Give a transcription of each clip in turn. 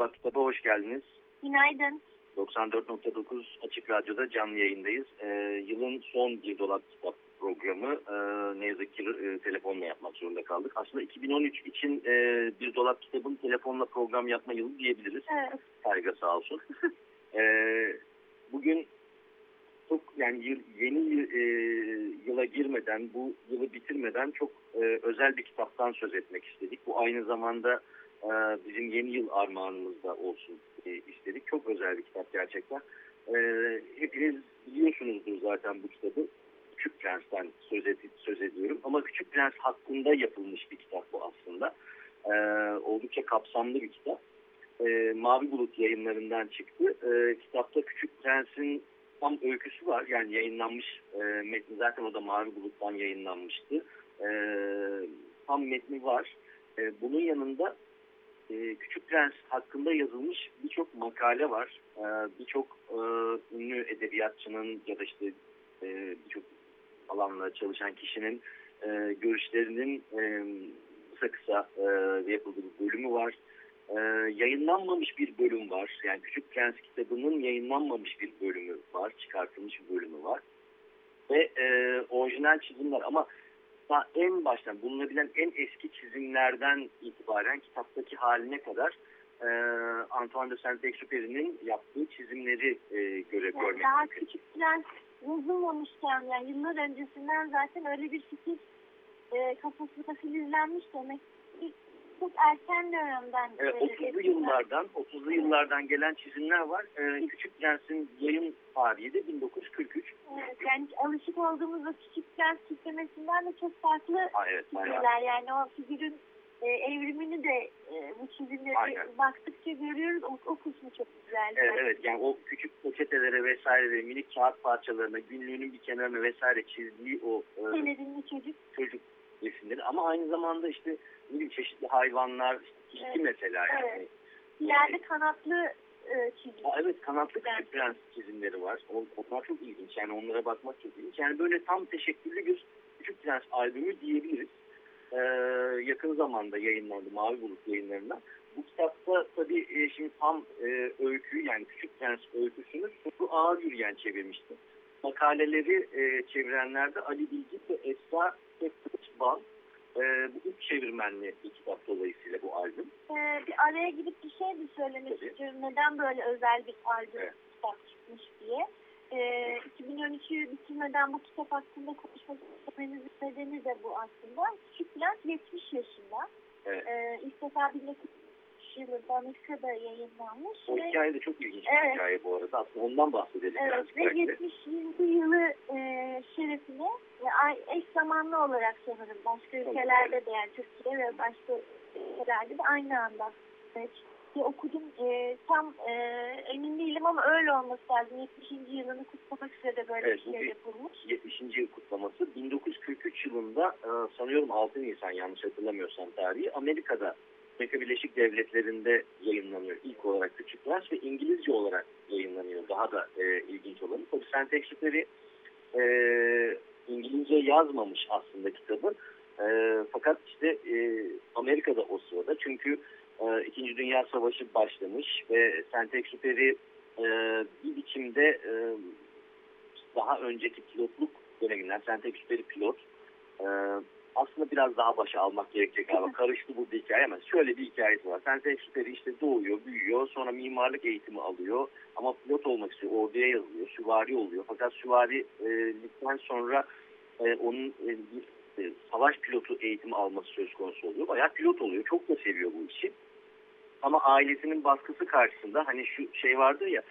Dolap Kitab'a hoş geldiniz. Günaydın. 94.9 Açık Radyo'da canlı yayındayız. Ee, yılın son Bir Dolap Kitap programı e, ne yazık ki e, telefonla yapmak zorunda kaldık. Aslında 2013 için e, Bir Dolap Kitab'ın telefonla program yapma yılı diyebiliriz. Evet. Saygı sağ olsun. Ee, bugün çok yani yeni e, yıla girmeden, bu yılı bitirmeden çok e, özel bir kitaptan söz etmek istedik. Bu aynı zamanda e, bizim yeni yıl armağanımız da olsun e, istedik. Çok özel bir kitap gerçekten. E, hepiniz biliyorsunuzdur zaten bu kitabı. Küçük Prens'ten söz, ed- söz ediyorum. Ama Küçük Prens hakkında yapılmış bir kitap bu aslında. E, oldukça kapsamlı bir kitap. Mavi Bulut yayınlarından çıktı. Kitapta Küçük Prens'in tam öyküsü var. Yani yayınlanmış e, metni zaten o da Mavi Bulut'tan yayınlanmıştı. Tam metni var. Bunun yanında e, Küçük Prens hakkında yazılmış birçok makale var. E, birçok e, ünlü edebiyatçının ya da işte e, birçok alanla çalışan kişinin e, görüşlerinin e, kısa kısa e, yapıldığı bir bölümü var. E, yayınlanmamış bir bölüm var. Yani Küçük Prens kitabının yayınlanmamış bir bölümü var. Çıkartılmış bir bölümü var. Ve e, orijinal çizimler ama daha en baştan bulunabilen en eski çizimlerden itibaren kitaptaki haline kadar e, Antoine de Saint-Exupéry'nin yaptığı çizimleri e, göre Yani görmek daha mümkün. küçük prens yazılmamışken yani yıllar öncesinden zaten öyle bir fikir e, kafasında filizlenmiş demek çok erken dönemden. E, 30'lu eskiler. yıllardan 30'lu yıllardan gelen çizimler var. E, Küçük Prens'in yayın tarihi de 1943. Evet, yani alışık olduğumuz o küçük prens tiplemesinden de çok farklı Ha, evet, bayağı. Yani o figürün e, evrimini de e, bu çizimlere Aynen. baktıkça görüyoruz. O, o kısmı çok güzel. Evet, evet yani o küçük poçetelere vesaire ve minik kağıt parçalarına günlüğünün bir kenarına vesaire çizdiği o e, Pelerinli çocuk. çocuk resimleri ama aynı zamanda işte ne bileyim, çeşitli hayvanlar işte Evet. mesela yani. Evet. İleride kanatlı e, çizim. Aa, evet kanatlı küçük prens çizimleri var. O- Onlar çok ilginç. Yani onlara bakmak çok ilginç. Yani böyle tam teşekküllü bir küçük prens albümü diyebiliriz. Ee, yakın zamanda yayınlandı Mavi Bulut yayınlarından. Bu kitapta tabii e, şimdi tam e, öyküyü yani Küçük Prens öyküsünü Suru Ağır Yürüyen çevirmişti. Makaleleri e, çevirenler de Ali Bilgi ve Esra Kılıçbal. E, bu üç çevirmenli bir kitap dolayısıyla bu albüm. Ee, bir araya gidip bir şey de söylemek Tabii. istiyorum. Neden böyle özel bir albüm Evet. kitap çıkmış diye. Ee, 2013'ü bitirmeden bu kitap hakkında konuşmak istememizin nedeni de bu aslında. Küçük Prens 70 yaşında. Evet. Ee, ilk defa 1973 yılında Amerika'da yayınlanmış. O ve- hikaye de çok ilginç bir Evet. hikaye bu arada. Aslında ondan bahsedelim Evet ve belki de. 70. yılı e, şerefine ve ay- eş zamanlı olarak sanırım başka ülkelerde de yani Türkiye ve başka ülkelerde de aynı anda e, çıktı. okudum. E, tam e, emin değilim ama öyle olması lazım. 70. yılını kutlamak üzere de böyle Evet, bir şey yapılmış. 70. yıl kutlaması 1943 yılında e, sanıyorum 6 Nisan yanlış hatırlamıyorsam tarihi Amerika'da Amerika Birleşik Devletleri'nde yayınlanıyor ilk olarak Küçük Prens ve İngilizce olarak yayınlanıyor. Daha da e, ilginç olanı. Tabii Saint-Exupéry e, İngilizce yazmamış aslında kitabı. E, fakat işte e, Amerika'da o sırada çünkü e, İkinci Dünya Savaşı başlamış ve Saint-Exupéry e, bir biçimde e, daha önceki pilotluk döneminden Saint-Exupéry pilot e, aslında biraz daha başa almak gerekecek galiba. Karıştı bu bir hikaye ama şöyle bir hikayesi var. Saint-Exupéry işte doğuyor, büyüyor, sonra mimarlık eğitimi alıyor ama pilot olmak istiyor, orduya yazılıyor, süvari oluyor. Fakat süvarilikten sonra e, onun e, bir e, savaş pilotu eğitimi alması söz konusu oluyor. Bayağı pilot oluyor, çok da seviyor bu işi. Ama ailesinin baskısı karşısında hani şu şey vardır ya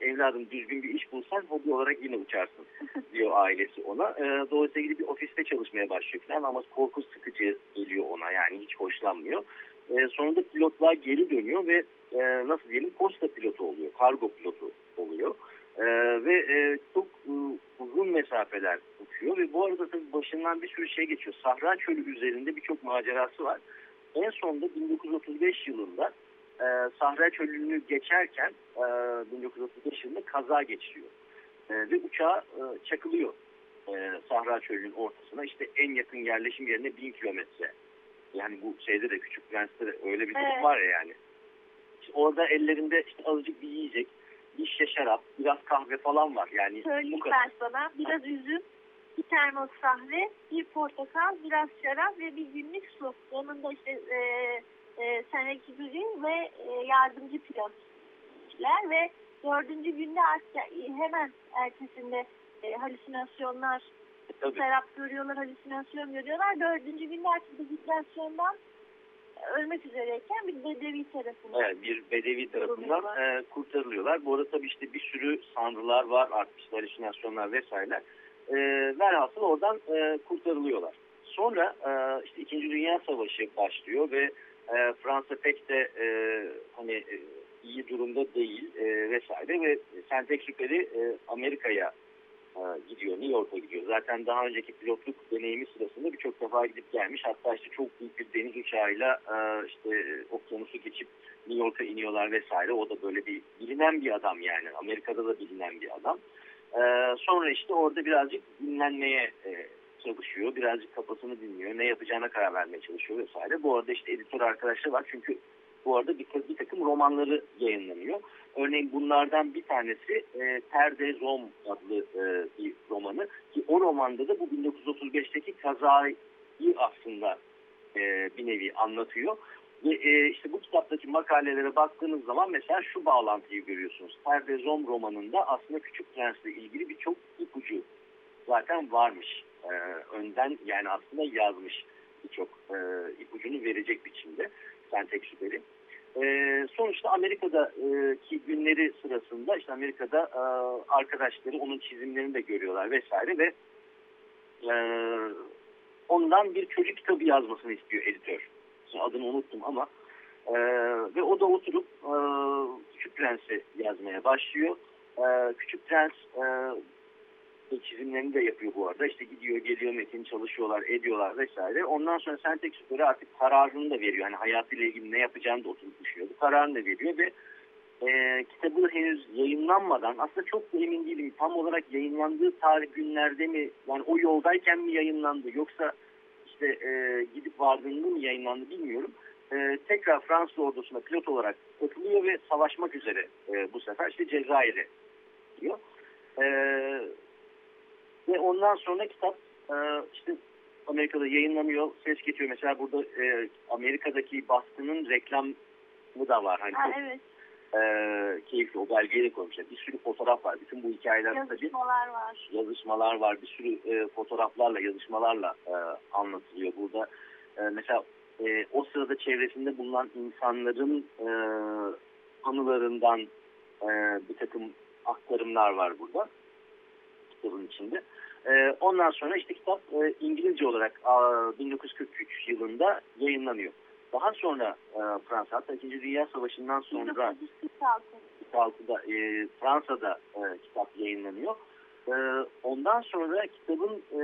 evladım düzgün bir iş bulsan hobi olarak yine uçarsın diyor ailesi ona. E, dolayısıyla gidip bir ofiste çalışmaya başlıyor falan ama korku sıkıcı geliyor ona yani hiç hoşlanmıyor. E, sonunda pilotluğa geri dönüyor ve e, nasıl diyelim posta pilotu oluyor, kargo pilotu oluyor. E, ve e, çok e, uzun mesafeler uçuyor ve bu arada tabii başından bir sürü şey geçiyor. Sahra çölü üzerinde birçok macerası var. En sonunda 1935 yılında e, Sahra çölünü geçerken e, 1935 yılında kaza geçiriyor. E, ve uçağı e, çakılıyor e, Sahra çölünün ortasına. İşte en yakın yerleşim yerine bin kilometre. Yani bu şeyde de Küçük Prens'te de öyle bir durum Evet. var ya yani. İşte orada ellerinde işte azıcık bir yiyecek, bir şişe şarap, biraz kahve falan var. Yani bu Söyleyeyim kadar. ben sana. Biraz üzüm, bir termos kahve, bir portakal, biraz şarap ve bir günlük su. Yanında işte e, seneki güzin ve e, yardımcı pilotlar ve dördüncü günde hemen ertesinde e, halüsinasyonlar, Tabii. serap görüyorlar, halüsinasyon görüyorlar. Dördüncü günde artık vizitasyondan ölmek üzereyken bir bedevi tarafından. Evet, bir bedevi tarafından e, kurtarılıyorlar. Bu arada tabii işte bir sürü sanrılar var, artık halüsinasyonlar vesaire. E, velhasıl oradan e, kurtarılıyorlar. Sonra e, işte İkinci Dünya Savaşı başlıyor ve e, Fransa pek de e, hani e, iyi durumda değil e, vesaire ve Saint-Exupéry e, Amerika'ya e, gidiyor, New York'a gidiyor. Zaten daha önceki pilotluk deneyimi sırasında birçok defa gidip gelmiş. Hatta işte çok büyük bir deniz uçağıyla e, işte okyanusu geçip New York'a iniyorlar vesaire. O da böyle bir bilinen bir adam yani. Amerika'da da bilinen bir adam. E, sonra işte orada birazcık dinlenmeye e, çalışıyor. Birazcık kafasını dinliyor. Ne yapacağına karar vermeye çalışıyor vesaire. Bu arada işte editör arkadaşlar var. Çünkü bu arada bir, bir takım romanları yayınlanıyor. Örneğin bunlardan bir tanesi e, Ter Rom adlı e, bir romanı. Ki o romanda da bu 1935'teki kazayı aslında e, bir nevi anlatıyor. Ve e, işte bu kitaptaki makalelere baktığınız zaman mesela şu bağlantıyı görüyorsunuz. Ter Rom romanında aslında Küçük Prens'le ilgili birçok ipucu zaten varmış. E, önden yani aslında yazmış birçok e, ipucunu verecek biçimde Saint-Exupéry. E, sonuçta Amerika'daki günleri sırasında işte Amerika'da e, arkadaşları onun çizimlerini de görüyorlar vesaire ve e, ondan bir çocuk kitabı yazmasını istiyor editör. Şimdi adını unuttum ama e, ve o da oturup e, Küçük Prens'i yazmaya başlıyor. E, Küçük Prens e, çizimlerini de yapıyor bu arada. İşte gidiyor, geliyor, metin çalışıyorlar, ediyorlar vesaire. Ondan sonra Saint-Exupéry artık kararını da veriyor. Yani hayatıyla ilgili ne yapacağını da oturup düşünüyor. Bu kararını da veriyor ve e, kitabı henüz yayınlanmadan aslında çok emin değilim. Tam olarak yayınlandığı tarih günlerde mi yani o yoldayken mi yayınlandı yoksa işte e, gidip vardığında mı yayınlandı bilmiyorum. E, tekrar Fransız ordusuna pilot olarak katılıyor ve savaşmak üzere e, bu sefer işte Cezayir'e gidiyor. E, ve ondan sonra kitap e, işte Amerika'da yayınlanıyor, ses geçiyor. Mesela burada e, Amerika'daki baskının reklamı da var. Hani Ha, çok evet. e, keyifli o belgeyi de koymuşlar. Bir sürü fotoğraf var. Bütün bu hikayeler tabii Yazışmalar var. yazışmalar var. Bir sürü e, fotoğraflarla, yazışmalarla e, anlatılıyor. Burada e, mesela e, o sırada çevresinde bulunan insanların e, anılarından e, bir takım aktarımlar var burada kitabın içinde. E, ondan sonra işte kitap e, İngilizce olarak a, 1943 yılında yayınlanıyor. Daha sonra e, Fransa hatta 2. Dünya Savaşı'ndan sonra 1946. 1946'da e, Fransa'da e, kitap yayınlanıyor. E, ondan sonra kitabın e,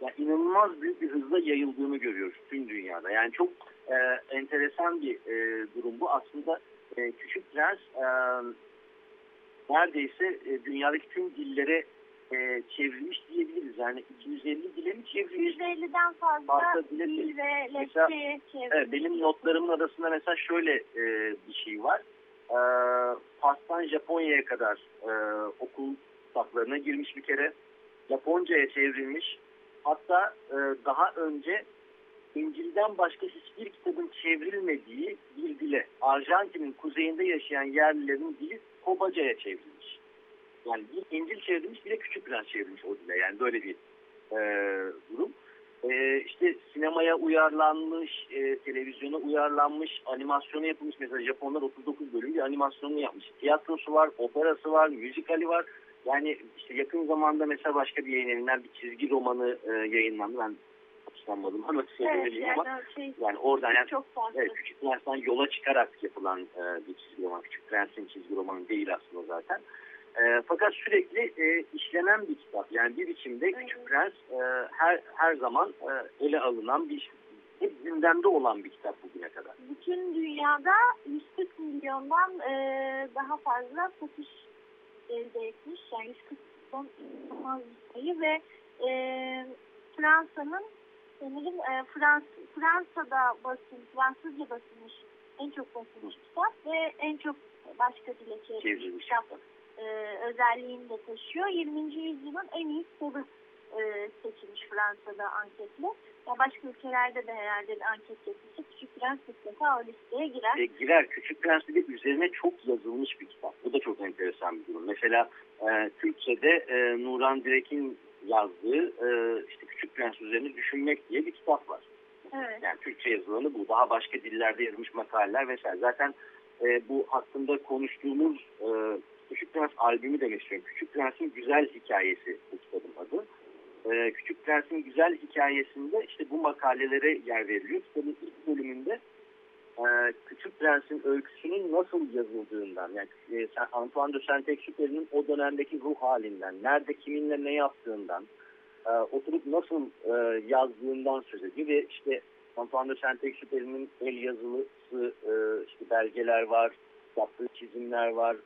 yani inanılmaz büyük bir hızla yayıldığını görüyoruz tüm dünyada. Yani çok e, enteresan bir e, durum bu. Aslında e, Küçük Prens e, neredeyse e, dünyadaki tüm dillere e, çevrilmiş diyebiliriz. Yani 250 dile mi çevrilmiş? 150'den fazla dile- dil ve Mesela- lehçeye çevrilmiş. Evet, benim notlarımın arasında mesela şöyle e, bir şey var. E, Fas'tan Japonya'ya kadar e, okul kitaplarına girmiş bir kere. Japonca'ya çevrilmiş. Hatta e, daha önce İncil'den başka hiçbir kitabın çevrilmediği bir dile, Arjantin'in kuzeyinde yaşayan yerlilerin dili Kobaca'ya çevrilmiş. Yani bir İncil çevrilmiş bir de Küçük Prens çevrilmiş o dile. Yani böyle bir e, durum. e, işte sinemaya uyarlanmış, e, televizyona uyarlanmış, animasyonu yapılmış. Mesela Japonlar 39 bölüm bir animasyonunu yapmış. Tiyatrosu var, operası var, müzikali var. Yani işte yakın zamanda mesela başka bir yayın bir çizgi romanı e, yayınlandı. Ben hoşlanmadım ama Evet, söyleyeyim ama yani şey yani oradan yani çok. Evet, Küçük Prens'ten yola çıkarak yapılan e, bir çizgi roman. Küçük Prens'in çizgi romanı değil aslında zaten. E, fakat sürekli e, işlenen bir kitap. Yani bir biçimde Küçük Prens e, her her zaman e, ele alınan bir hep gündemde olan bir kitap bugüne kadar. Bütün dünyada 140 milyondan e, daha fazla satış elde etmiş. Yani 140 milyon sayı ve e, Fransa'nın sanırım e, Frans, Fransa'da basın, Fransızca basılmış en çok basılmış kitap ve en çok başka dile çevrilmiş kitap e, özelliğini de taşıyor. 20. yüzyılın en iyi kitabı e, seçilmiş Fransa'da anketle. Ya başka ülkelerde de herhalde anket yapılsa Küçük Prens mutlaka o listeye girer. E, girer. Küçük Prens bir de üzerine çok yazılmış bir kitap. Bu da çok enteresan bir durum. Mesela e, Türkçe'de e, Nuran Direk'in yazdığı e, işte Küçük Prens üzerine düşünmek diye bir kitap var. Evet. Yani Türkçe yazılanı bu. Daha başka dillerde yazılmış makaleler vesaire. Zaten e, bu hakkında konuştuğumuz e, Küçük Prens albümü demek istiyorum. Küçük Prens'in Güzel Hikayesi bu kitabın adı. E, Küçük Prens'in Güzel Hikayesi'nde işte bu makalelere yer veriliyor. Kitabın ilk bölümünde e, Küçük Prens'in öyküsünün nasıl yazıldığından, yani e, Antoine de Saint-Exupéry'nin o dönemdeki ruh halinden, nerede kiminle ne yaptığından, e, oturup nasıl e, yazdığından söz ediyor ve işte Antoine de Saint-Exupéry'nin el yazılısı işte belgeler var, yaptığı çizimler var,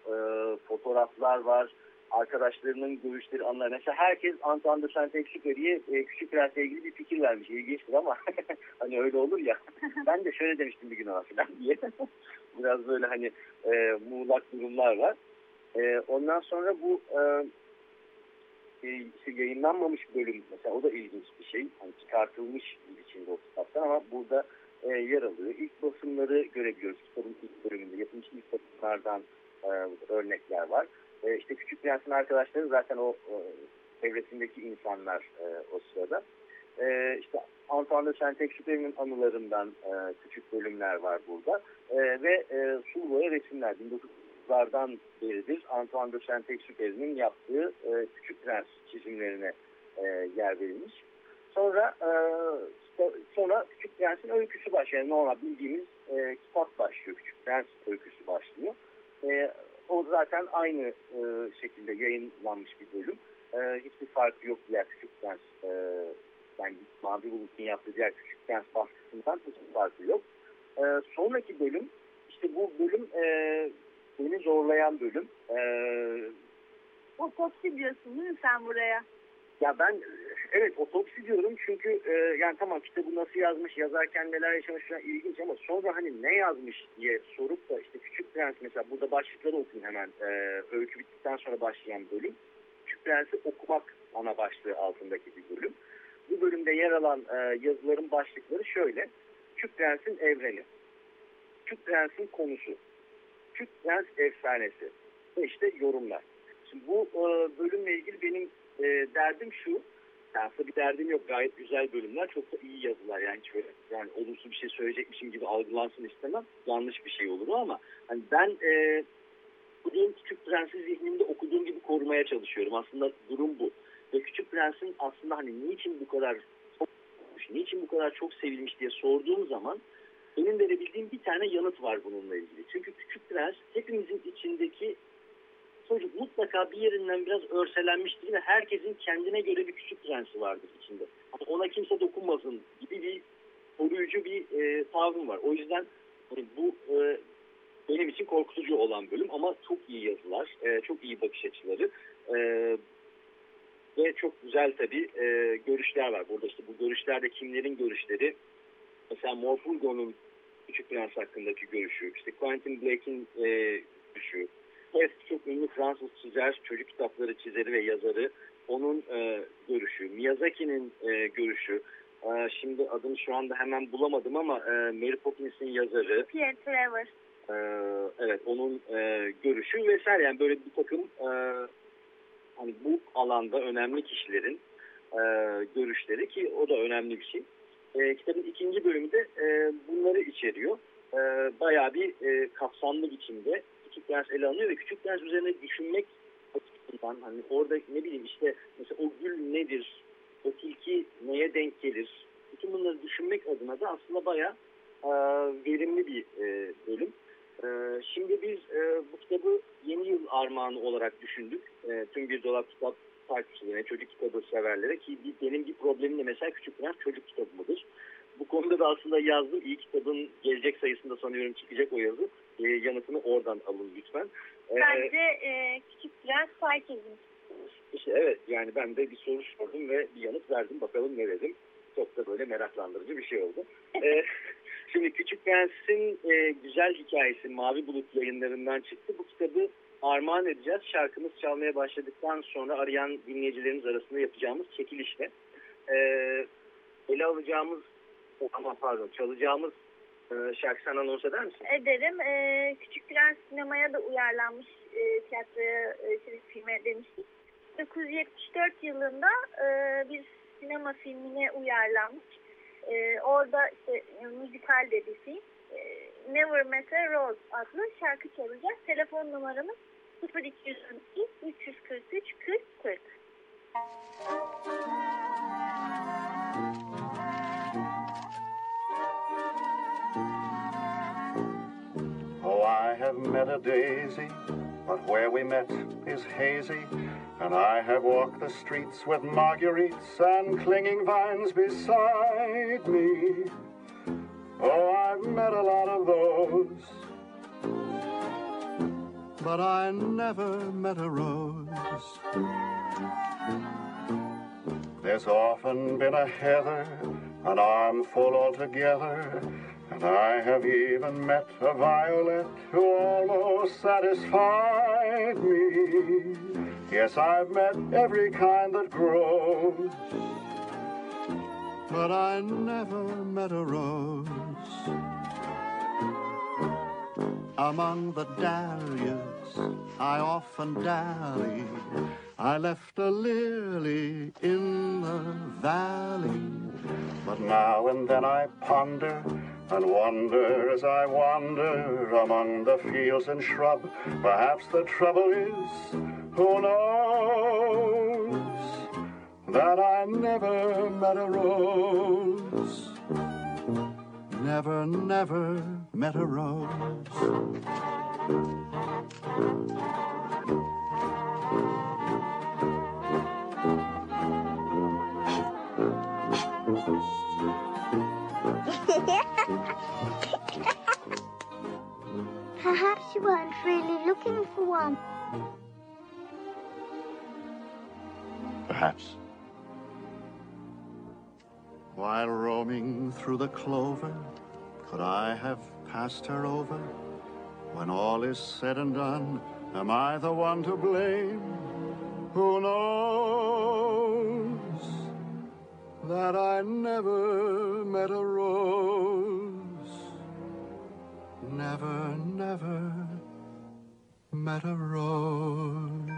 fotoğraflar var, arkadaşlarının görüşleri, anlar. Mesela herkes Antoine de Saint-Exupéry'e e, Küçük Prens'le ilgili bir fikir vermiş. İlginçtir ama hani öyle olur ya. ben de şöyle demiştim bir gün ona falan diye. Biraz böyle hani e, muğlak durumlar var. E, ondan sonra bu e, e, işte yayınlanmamış bölüm mesela o da ilginç bir şey. Hani çıkartılmış bir biçimde o kitaptan ama burada e, yer alıyor. İlk basımları görebiliyoruz kitabın ilk bölümünde. Yapılmış ilk basımlardan e, örnekler var. E, işte Küçük Prens'in arkadaşları zaten o e, çevresindeki insanlar e, o sırada. E, işte Antoine de Saint-Exupéry'nin anılarından e, küçük bölümler var burada. E, ve e, sulu boya resimler 1930'lardan beridir Antoine de Saint-Exupéry'nin yaptığı e, Küçük Prens çizimlerine e, yer verilmiş. Sonra e, sonra Küçük Prens'in öyküsü başlıyor. Yani normal bildiğimiz e, kitap başlıyor. Küçük Prens öyküsü başlıyor. E, o zaten aynı e, şekilde yayınlanmış bir bölüm. E, hiçbir farkı yok diğer Küçük Prens e, yani Mavi Bulut'un yaptığı diğer Küçük Prens baskısından hiçbir farkı yok. E, sonraki bölüm işte bu bölüm e, beni zorlayan bölüm. E, Otopsi diyorsun değil mi sen buraya? ya ben evet otopsi diyorum çünkü e, yani tamam kitabı nasıl yazmış, yazarken neler yaşamış ilginç ama sonra hani ne yazmış diye sorup da işte Küçük Prens mesela burada başlıkları okuyayım hemen e, öykü bittikten sonra başlayan bölüm. Küçük Prens'i okumak ana başlığı altındaki bir bölüm. Bu bölümde yer alan e, yazıların başlıkları şöyle. Küçük Prens'in evreni. Küçük Prens'in konusu. Küçük Prens efsanesi. Ve işte yorumlar. Şimdi bu e, bölümle ilgili benim e, derdim şu. Aslında bir derdim yok. Gayet güzel bölümler. Çok da iyi yazılar. Yani hiç böyle yani olumsuz bir şey söyleyecekmişim gibi algılansın istemem. Yanlış bir şey olur ama hani ben e, bu Küçük Prens'i zihnimde okuduğum gibi korumaya çalışıyorum. Aslında durum bu. Ve Küçük Prens'in aslında hani niçin bu kadar niçin bu kadar çok sevilmiş diye sorduğum zaman benim verebildiğim bir tane yanıt var bununla ilgili. Çünkü Küçük Prens hepimizin içindeki çocuk mutlaka bir yerinden biraz örselenmiştir ve herkesin kendine göre bir küçük prensi vardır içinde. Yani ona kimse dokunmasın gibi bir koruyucu bir e, tavrım var. O yüzden hani bu e, benim için korkutucu olan bölüm ama çok iyi yazılar, e, çok iyi bakış açıları e, ve çok güzel tabii e, görüşler var. Burada işte bu görüşlerde kimlerin görüşleri? Mesela Morfulgo'nun Küçük Prens hakkındaki görüşü, işte Quentin Blake'in e, görüşü, Evet, çok ünlü Fransız çizer, çocuk kitapları çizeri ve yazarı. Onun e, görüşü, Miyazaki'nin e, görüşü. E, şimdi adını şu anda hemen bulamadım ama e, Mary Poppins'in yazarı. Pierre Trevor. E, evet, onun e, görüşü vesaire. Yani böyle bir takım e, hani bu alanda önemli kişilerin e, görüşleri ki o da önemli bir şey. E, kitabın ikinci bölümü de e, bunları içeriyor. E, bayağı bir e, kapsamlı biçimde Küçük Prens ele alınıyor ve Küçük Prens üzerine düşünmek açısından hani orada ne bileyim işte mesela o gül nedir, o tilki neye denk gelir, bütün bunları düşünmek adına da aslında bayağı e, verimli bir e, bölüm. E, şimdi biz e, bu kitabı yeni yıl armağanı olarak düşündük. E, tüm bir dolap kitap takipçilerine, çocuk kitabı severlere ki benim bir problemim de mesela Küçük Prens çocuk kitabı mıdır? Bu konuda da aslında yazdım. İyi kitabın gelecek sayısında sanıyorum çıkacak o yazı. E, yanıtını oradan alın lütfen. E, Bence e, Küçük Prens herkesin. işte evet yani ben de bir soru sordum ve bir yanıt verdim. Bakalım ne dedim. Çok da böyle meraklandırıcı bir şey oldu. E, şimdi Küçük Prens'in e, güzel hikayesi Mavi Bulut yayınlarından çıktı. Bu kitabı armağan edeceğiz. Şarkımız çalmaya başladıktan sonra arayan dinleyicilerimiz arasında yapacağımız çekilişle. E, ele alacağımız ama pardon çalacağımız e, şarkı sen anons eder misin? Ederim. E, Küçük Prens sinemaya da uyarlanmış e, tiyatroya e, filme demiştik. 1974 yılında e, bir sinema filmine uyarlanmış. E, orada işte e, müzikal de. E, Never Met a Rose adlı şarkı çalacağız. Telefon numaramız 0212 343 40 40. Have met a daisy, but where we met is hazy. And I have walked the streets with marguerites and clinging vines beside me. Oh, I've met a lot of those. But I never met a rose. There's often been a heather, an armful altogether. And I have even met a violet who almost satisfied me. Yes, I've met every kind that grows. But I never met a rose. Among the dahlias, I often dally. I left a lily in the valley. But now and then I ponder and wander as I wander among the fields and shrub. Perhaps the trouble is, who knows, that I never met a rose. Never, never met a rose. You weren't really looking for one. Perhaps. While roaming through the clover, could I have passed her over? When all is said and done, am I the one to blame? Who knows that I never met a rose? Never, never met a rose.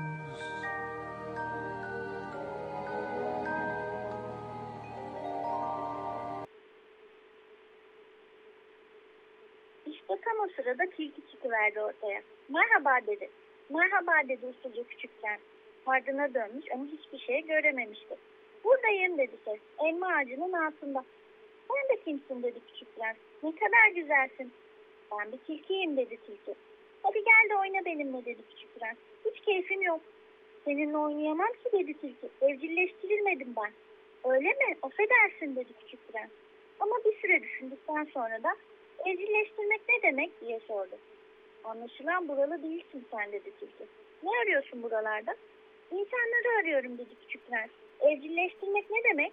İşte tam o sırada tilki çıkıverdi ortaya. Merhaba dedi. Merhaba dedi usulca küçükken. Ardına dönmüş ama hiçbir şey görememişti. Buradayım dedi ses. Elma ağacının altında. Sen de kimsin dedi küçük prens. Ne kadar güzelsin. Ben bir tilkiyim dedi tilki. Hadi gel de oyna benimle dedi küçük prens. Hiç keyfim yok. Seninle oynayamam ki dedi tilki. Evcilleştirilmedim ben. Öyle mi? Affedersin dedi küçük prens. Ama bir süre düşündükten sonra da evcilleştirmek ne demek diye sordu. Anlaşılan buralı değilsin sen dedi tilki. Ne arıyorsun buralarda? İnsanları arıyorum dedi küçük prens. Evcilleştirmek ne demek?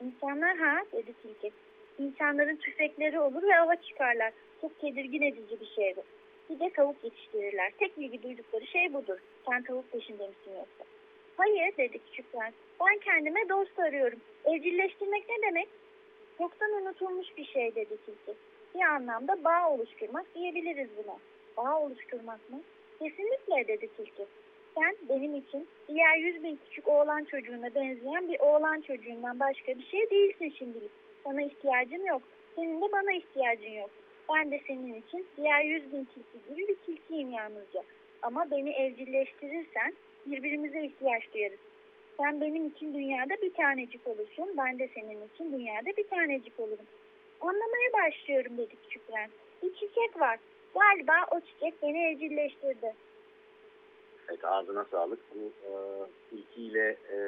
İnsanlar ha dedi tilki. İnsanların tüfekleri olur ve ava çıkarlar. Çok tedirgin edici bir şey bu. Bir de tavuk yetiştirirler. Tek bilgi duydukları şey budur. Sen tavuk peşinde misin yoksa? Hayır dedi küçük prens. Ben kendime dost arıyorum. Evcilleştirmek ne demek? Çoktan unutulmuş bir şey dedi tilki. Bir anlamda bağ oluşturmak diyebiliriz buna. Bağ oluşturmak mı? Kesinlikle dedi tilki. sen benim için diğer yüz bin küçük oğlan çocuğuna benzeyen bir oğlan çocuğundan başka bir şey değilsin şimdilik. Sana ihtiyacım yok. Senin de bana ihtiyacın yok. Ben de senin için diğer yüz bin tilki gibi bir tilkiyim yalnızca. Ama beni evcilleştirirsen birbirimize ihtiyaç duyarız. Sen benim için dünyada bir tanecik olursun. Ben de senin için dünyada bir tanecik olurum. Anlamaya başlıyorum dedi küçük prens. Bir çiçek var. Galiba o çiçek beni evcilleştirdi. Evet ağzına sağlık. Bu e, ilkiyle e,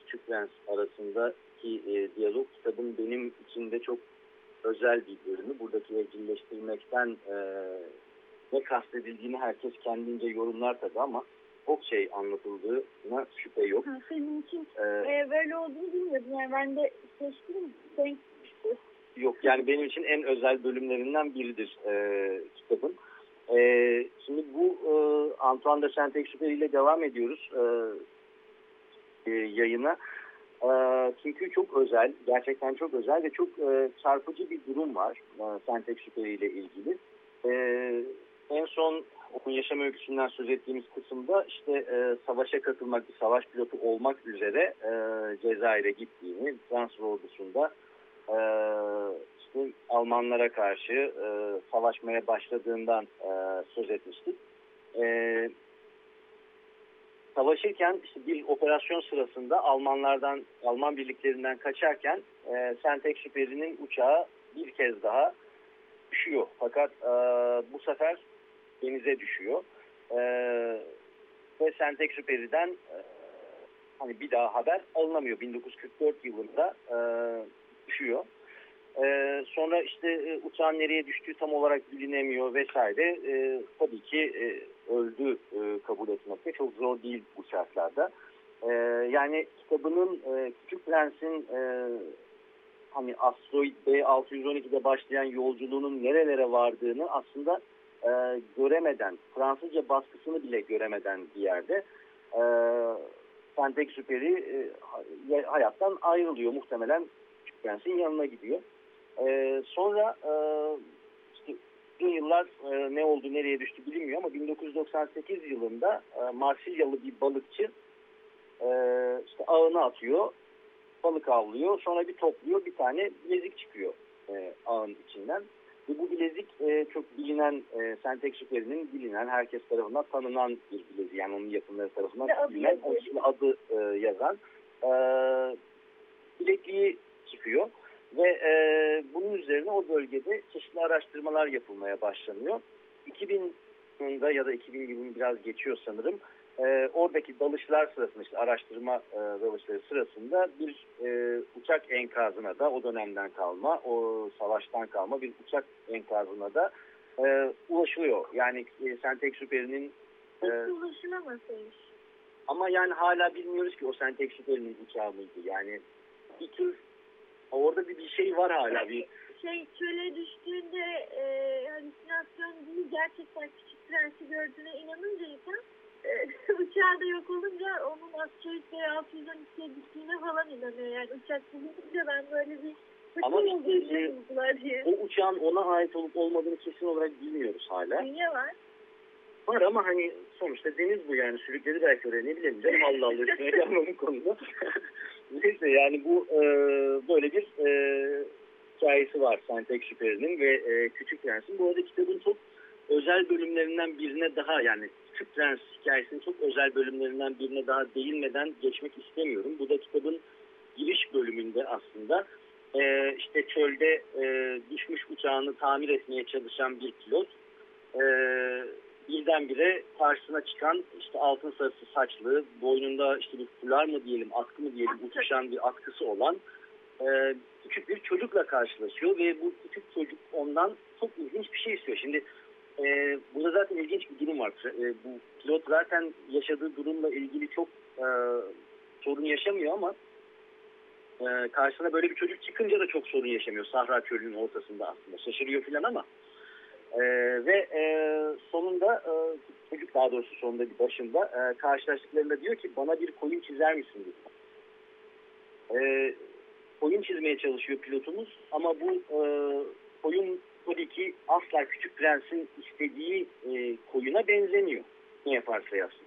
Küçük Prens arasındaki e, diyalog kitabın benim için de çok özel bir bölümü. Buradaki evcilleştirmekten e, ne kastedildiğini herkes kendince yorumlar tabii ama çok şey anlatıldığına şüphe yok. Ha, senin için E, e, böyle olduğunu bilmiyordum. Yani ben de seçtim. Düştü. Yok yani benim için en özel bölümlerinden biridir e, kitabın. E, şimdi bu e, Antoine de Saint-Exupéry ile devam ediyoruz e, e, yayına. E, çünkü çok özel, gerçekten çok özel ve çok e, çarpıcı bir durum var e, Saint-Exupéry ile ilgili. E, en son onun yaşam öyküsünden söz ettiğimiz kısımda işte e, savaşa katılmak, bir savaş pilotu olmak üzere e, Cezayir'e gittiğini, Fransız ordusunda e, işte Almanlara karşı e, savaşmaya başladığından e, söz etmiştik. E, savaşırken işte bir operasyon sırasında Almanlardan, Alman birliklerinden kaçarken e, Saint-Exupéry'nin uçağı bir kez daha düşüyor. Fakat e, bu sefer denize düşüyor. E, ve Saint-Exupéry'den e, hani bir daha haber alınamıyor. 1944 yılında e, düşüyor. Ee, sonra işte e, uçağın nereye düştüğü tam olarak bilinemiyor vesaire. Ee, tabii ki e, öldü e, kabul etmekte çok zor değil bu şartlarda. Ee, yani kitabının e, Küçük Prens'in e, hani asteroid B612'de başlayan yolculuğunun nerelere vardığını aslında e, göremeden, Fransızca baskısını bile göremeden bir yerde e, Saint-Exupéry e, hayattan ayrılıyor muhtemelen Küçük Prens'in yanına gidiyor. Ee, sonra e, uzun yıllar e, ne oldu nereye düştü bilinmiyor ama 1998 yılında e, Marsilyalı bir balıkçı e, işte ağını atıyor balık avlıyor sonra bir topluyor bir tane bilezik çıkıyor e, ağın içinden. Ve bu bilezik e, çok bilinen e, Saint-Exupéry'nin bilinen herkes tarafından tanınan bir bilezik. Yani onun yakınları tarafından adı bilinen onun adı e, yazan e, bilekliği çıkıyor. Ve e, bunun üzerine o bölgede çeşitli araştırmalar yapılmaya başlanıyor. 2000 yılında ya da 2000 yılını biraz geçiyor sanırım. E, oradaki dalışlar sırasında işte araştırma e, dalışları sırasında bir e, uçak enkazına da o dönemden kalma, o savaştan kalma bir uçak enkazına da e, ulaşılıyor. Yani e, Saint-Exupéry'nin Hiç e, ulaşılamasaymış. ama yani hala bilmiyoruz ki o Saint-Exupéry'nin uçağı mıydı. Yani bir tür orada bir, bir şey var hala bir Şey çöle düştüğünde e, halüsinasyon değil gerçekten küçük prensi gördüğüne inanınca insan e, uçağı da yok olunca onun asteroid B612'ye düştüğüne falan inanıyor. Yani uçak bulunca ben böyle bir Ama işte, diye. o uçağın ona ait olup olmadığını kesin olarak bilmiyoruz hala. Dünya var. Var ama hani sonuçta deniz bu yani sürükledi belki oraya ne bileyim canım Allah Allah üstüne gelmem konuda. Neyse yani bu e, böyle bir e, hikayesi var Saint-Exupéry'nin ve e, Küçük Prens'in. Bu arada kitabın çok özel bölümlerinden birine daha yani Küçük Prens hikayesinin çok özel bölümlerinden birine daha değinmeden geçmek istemiyorum. Bu da kitabın giriş bölümünde aslında e, işte çölde e, düşmüş uçağını tamir etmeye çalışan bir pilot e, birdenbire karşısına çıkan işte altın sarısı saçlı, boynunda işte bir fular mı diyelim, atkı mı diyelim, uçuşan bir atkısı olan e, küçük bir çocukla karşılaşıyor ve bu küçük çocuk ondan çok ilginç bir şey istiyor. Şimdi e, burada zaten ilginç bir durum var. E, bu pilot zaten yaşadığı durumla ilgili çok e, sorun yaşamıyor ama e, karşısına böyle bir çocuk çıkınca da çok sorun yaşamıyor. Sahra çölünün ortasında aslında. Şaşırıyor falan ama e, ve e, sonunda e, çocuk daha doğrusu sonunda bir başında e, karşılaştıklarında diyor ki bana bir koyun çizer misin diyor. E, koyun çizmeye çalışıyor pilotumuz ama bu e, koyun tabii asla Küçük Prens'in istediği e, koyuna benzemiyor. Ne yaparsa yapsın.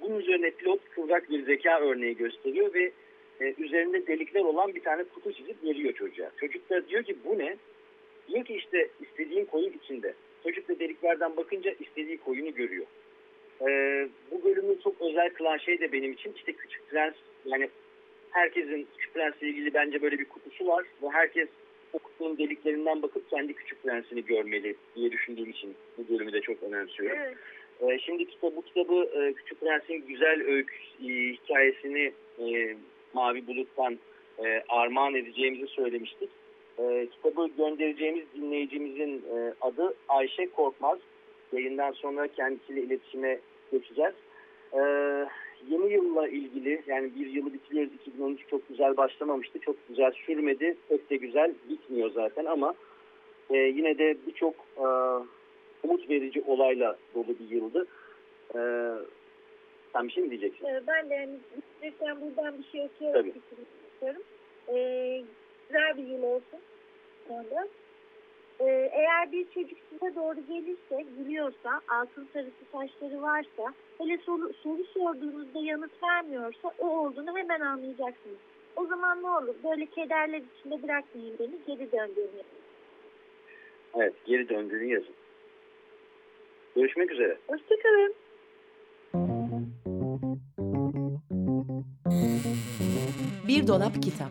bunun üzerine pilot kıvrak bir zeka örneği gösteriyor ve e, üzerinde delikler olan bir tane kutu çizip veriyor çocuğa. Çocuk da diyor ki bu ne? Diyor ki işte istediğin koyun içinde. Çocuk da deliklerden bakınca istediği koyunu görüyor. Ee, bu bölümü çok özel kılan şey de benim için işte Küçük Prens yani herkesin Küçük Prens'le ilgili bence böyle bir kutusu var ve herkes o kutunun deliklerinden bakıp kendi Küçük Prens'ini görmeli diye düşündüğüm için bu bölümü de çok önemsiyorum. Evet. Ee, şimdi kitap, bu kitabı e, Küçük Prens'in güzel öykü e, hikayesini e, Mavi Bulut'tan e, armağan edeceğimizi söylemiştik. E, kitabı göndereceğimiz dinleyicimizin e, adı Ayşe Korkmaz. Yayından sonra kendisiyle iletişime geçeceğiz. E, yeni yılla ilgili yani bir yılı bitiriyoruz 2013 çok güzel başlamamıştı. Çok güzel sürmedi. Pek de güzel bitmiyor zaten ama e, yine de birçok e, umut verici olayla dolu bir yıldı. E, sen bir şey mi diyeceksin? Ee, Ben de yani bitirirken buradan bir şey okuyarak Tabii. bitirmek istiyorum. Ee, güzel bir yıl olsun. Sonra. Ee, eğer bir çocuk size doğru gelirse, gülüyorsa, altın sarısı saçları varsa, hele soru, soru sorduğunuzda yanıt vermiyorsa o olduğunu hemen anlayacaksınız. O zaman ne olur? Böyle kederler içinde bırakmayın beni, geri döndürün. Evet, geri döndüğünü yazın. Görüşmek üzere. Hoşçakalın. Bir dolap kitap.